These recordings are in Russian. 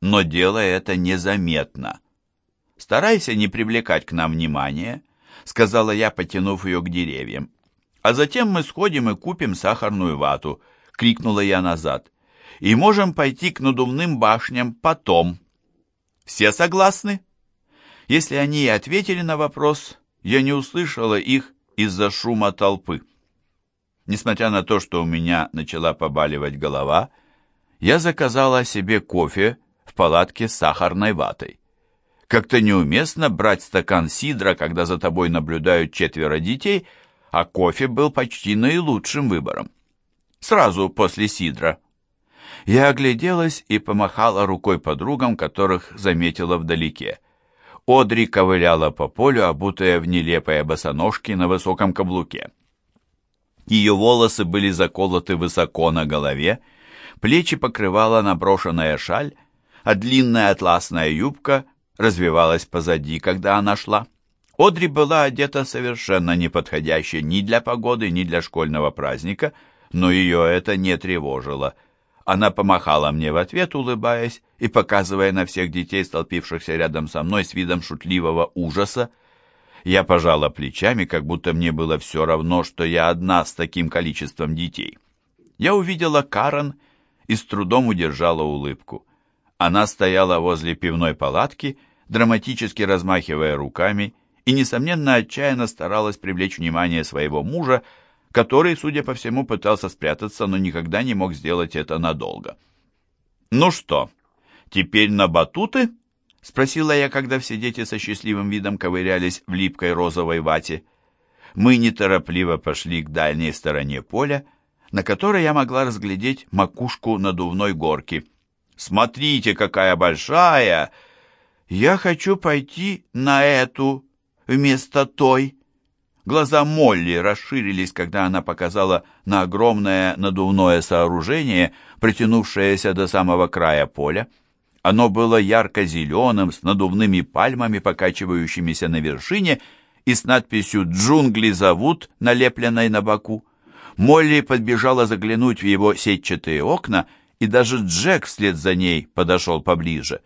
но делай это незаметно. Старайся не привлекать к нам внимания, сказала я, потянув ее к деревьям. А затем мы сходим и купим сахарную вату, крикнула я назад. И можем пойти к надувным башням потом. Все согласны? Если они и ответили на вопрос, я не услышала их из-за шума толпы. Несмотря на то, что у меня начала побаливать голова, я заказала себе кофе в палатке с сахарной ватой. Как-то неуместно брать стакан сидра, когда за тобой наблюдают четверо детей, а кофе был почти наилучшим выбором. Сразу после сидра. Я огляделась и помахала рукой подругам, которых заметила вдалеке. Одри ковыляла по полю, обутая в нелепые босоножки на высоком каблуке. Ее волосы были заколоты высоко на голове, плечи покрывала наброшенная шаль, а длинная атласная юбка развивалась позади, когда она шла. Одри была одета совершенно неподходяще ни для погоды, ни для школьного праздника, но ее это не тревожило. Она помахала мне в ответ, улыбаясь и показывая на всех детей, столпившихся рядом со мной с видом шутливого ужаса. Я пожала плечами, как будто мне было все равно, что я одна с таким количеством детей. Я увидела Карен и с трудом удержала улыбку. Она стояла возле пивной палатки, драматически размахивая руками, и, несомненно, отчаянно старалась привлечь внимание своего мужа, который, судя по всему, пытался спрятаться, но никогда не мог сделать это надолго. «Ну что, теперь на батуты?» — спросила я, когда все дети со счастливым видом ковырялись в липкой розовой вате. Мы неторопливо пошли к дальней стороне поля, на которой я могла разглядеть макушку надувной горки. «Смотрите, какая большая!» «Я хочу пойти на эту вместо той». Глаза Молли расширились, когда она показала на огромное надувное сооружение, протянувшееся до самого края поля. Оно было ярко-зеленым, с надувными пальмами, покачивающимися на вершине, и с надписью «Джунгли зовут», налепленной на боку. Молли подбежала заглянуть в его сетчатые окна, и даже Джек вслед за ней подошел поближе.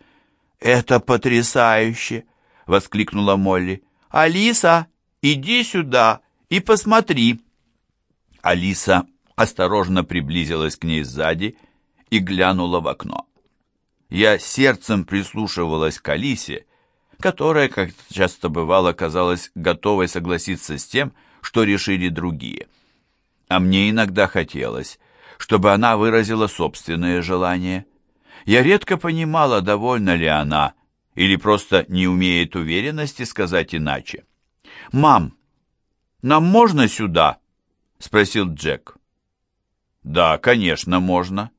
«Это потрясающе!» — воскликнула Молли. «Алиса, иди сюда и посмотри!» Алиса осторожно приблизилась к ней сзади и глянула в окно. Я сердцем прислушивалась к Алисе, которая, как часто бывало, казалась готовой согласиться с тем, что решили другие. А мне иногда хотелось, чтобы она выразила собственные желания. Я редко понимала, довольна ли она, или просто не умеет уверенности сказать иначе. «Мам, нам можно сюда?» — спросил Джек. «Да, конечно, можно.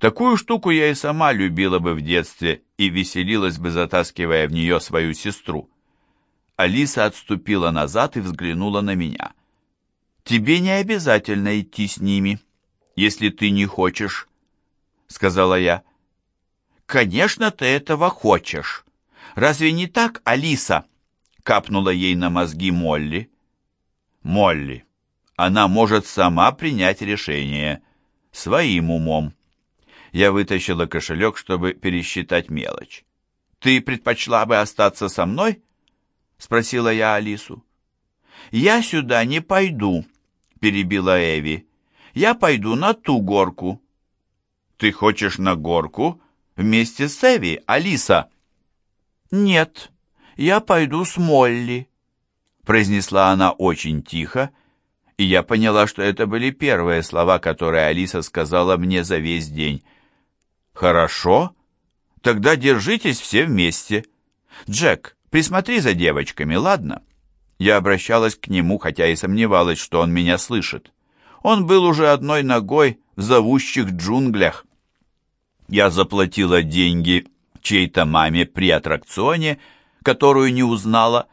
Такую штуку я и сама любила бы в детстве и веселилась бы, затаскивая в нее свою сестру». Алиса отступила назад и взглянула на меня. «Тебе не обязательно идти с ними, если ты не хочешь», — сказала я. «Конечно, ты этого хочешь. Разве не так, Алиса?» — капнула ей на мозги Молли. «Молли, она может сама принять решение, своим умом». Я вытащила кошелек, чтобы пересчитать мелочь. «Ты предпочла бы остаться со мной?» — спросила я Алису. «Я сюда не пойду», — перебила Эви. «Я пойду на ту горку». «Ты хочешь на горку?» Вместе с Эви, Алиса?» «Нет, я пойду с Молли», — произнесла она очень тихо, и я поняла, что это были первые слова, которые Алиса сказала мне за весь день. «Хорошо, тогда держитесь все вместе. Джек, присмотри за девочками, ладно?» Я обращалась к нему, хотя и сомневалась, что он меня слышит. Он был уже одной ногой в зовущих джунглях. Я заплатила деньги чьей-то маме при аттракционе, которую не узнала,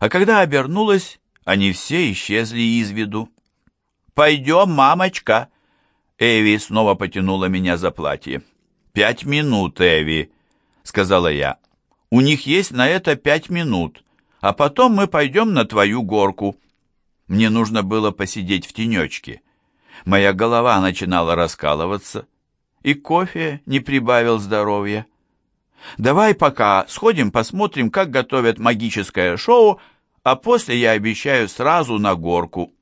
а когда обернулась, они все исчезли из виду. «Пойдем, мамочка!» Эви снова потянула меня за платье. «Пять минут, Эви», — сказала я. «У них есть на это пять минут, а потом мы пойдем на твою горку». Мне нужно было посидеть в тенечке. Моя голова начинала раскалываться, и кофе не прибавил здоровья. Давай пока сходим посмотрим, как готовят магическое шоу, а после я обещаю сразу на горку».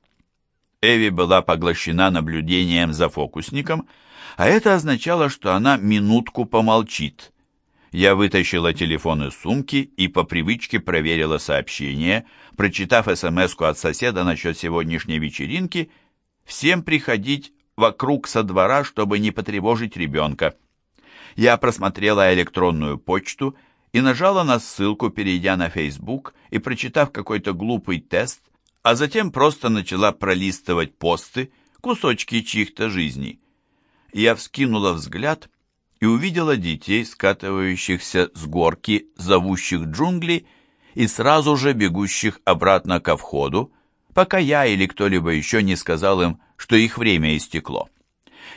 Эви была поглощена наблюдением за фокусником, а это означало, что она минутку помолчит. Я вытащила телефон из сумки и по привычке проверила сообщение, прочитав смс от соседа насчет сегодняшней вечеринки, всем приходить вокруг со двора, чтобы не потревожить ребенка. Я просмотрела электронную почту и нажала на ссылку, перейдя на Facebook и прочитав какой-то глупый тест, а затем просто начала пролистывать посты, кусочки чьих-то жизней. Я вскинула взгляд и увидела детей, скатывающихся с горки, зовущих джунгли, и сразу же бегущих обратно ко входу, пока я или кто-либо еще не сказал им, что их время истекло.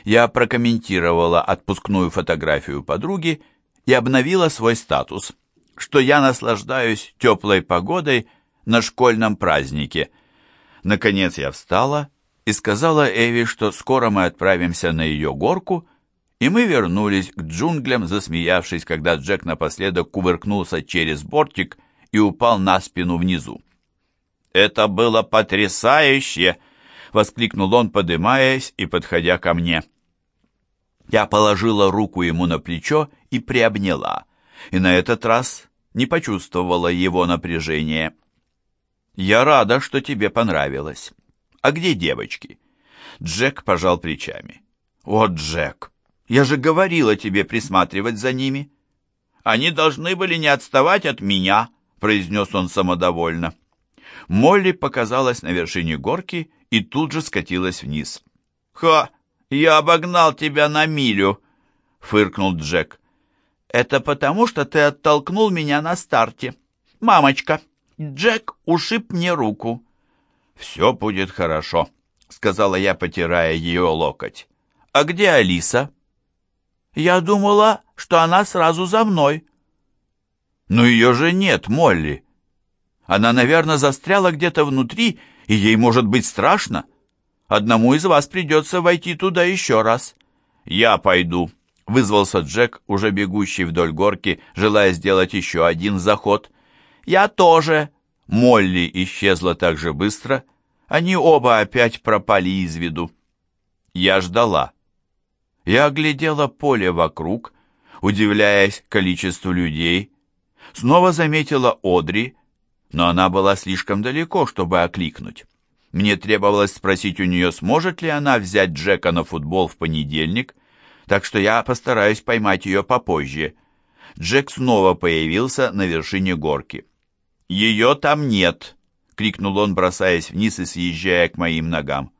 Я прокомментировала отпускную фотографию подруги и обновила свой статус, что я наслаждаюсь теплой погодой на школьном празднике. Наконец я встала и сказала Эви, что скоро мы отправимся на ее горку, и мы вернулись к джунглям, засмеявшись, когда Джек напоследок кувыркнулся через бортик и упал на спину внизу. «Это было потрясающе!» — воскликнул он, подымаясь и подходя ко мне. Я положила руку ему на плечо и приобняла, и на этот раз не почувствовала его напряжения. «Я рада, что тебе понравилось. А где девочки?» Джек пожал плечами. «О, Джек, я же говорила тебе присматривать за ними. Они должны были не отставать от меня, произнес он самодовольно. Молли показалась на вершине горки и тут же скатилась вниз. «Ха! Я обогнал тебя на милю!» — фыркнул Джек. «Это потому, что ты оттолкнул меня на старте. Мамочка, Джек ушиб мне руку». «Все будет хорошо», — сказала я, потирая ее локоть. «А где Алиса?» Я думала, что она сразу за мной. Но ее же нет, Молли. Она, наверное, застряла где-то внутри, и ей может быть страшно. Одному из вас придется войти туда еще раз. Я пойду, вызвался Джек, уже бегущий вдоль горки, желая сделать еще один заход. Я тоже. Молли исчезла так же быстро. Они оба опять пропали из виду. Я ждала. Я оглядела поле вокруг, удивляясь количеству людей. Снова заметила Одри, но она была слишком далеко, чтобы окликнуть. Мне требовалось спросить у нее, сможет ли она взять Джека на футбол в понедельник, так что я постараюсь поймать ее попозже. Джек снова появился на вершине горки. «Ее там нет!» — крикнул он, бросаясь вниз и съезжая к моим ногам.